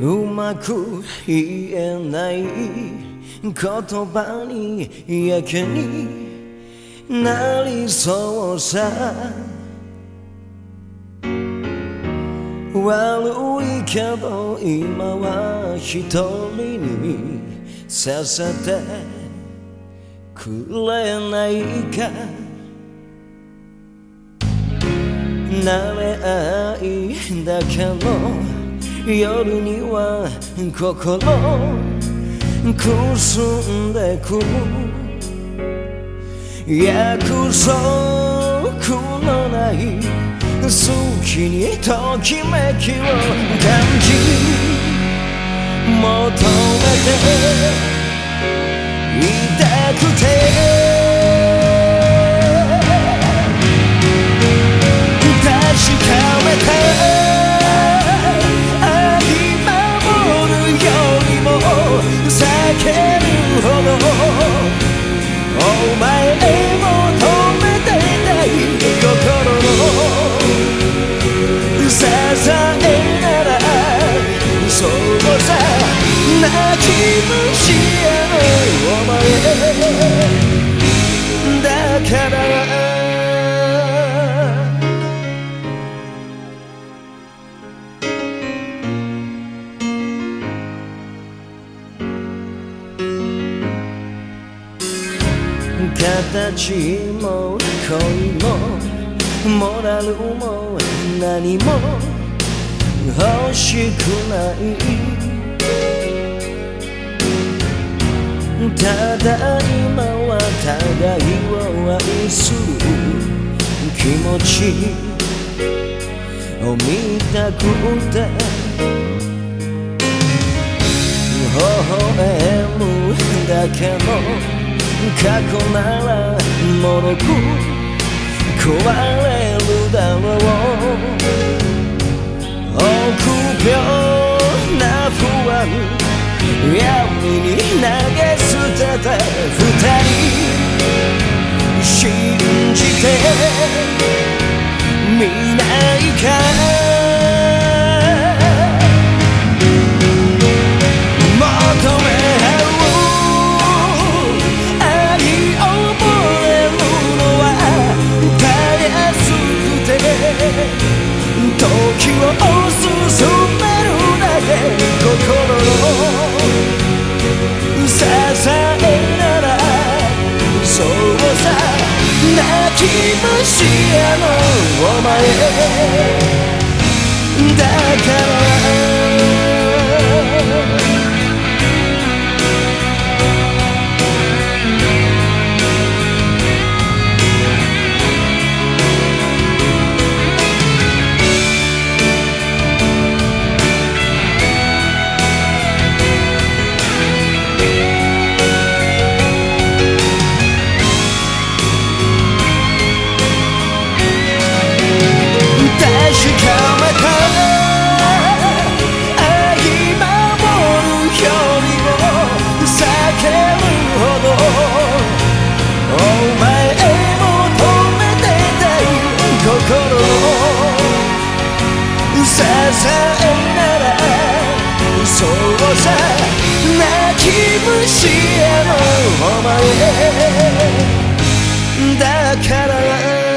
うまく言えない言葉にやけになりそうさ悪いけど今は一人にさせてくれないか慣れ合いだけど夜には心くすんでく約束のない好きにときめきを感じ。求めていたくて。るほどお前へ形も恋もモラルも何も欲しくない。ただ今は互いを愛する。気持ち。を見たくて。微笑むだけの過去ならもろく壊れるだろう。虫屋のお前だからそうさ泣き虫へのお前だから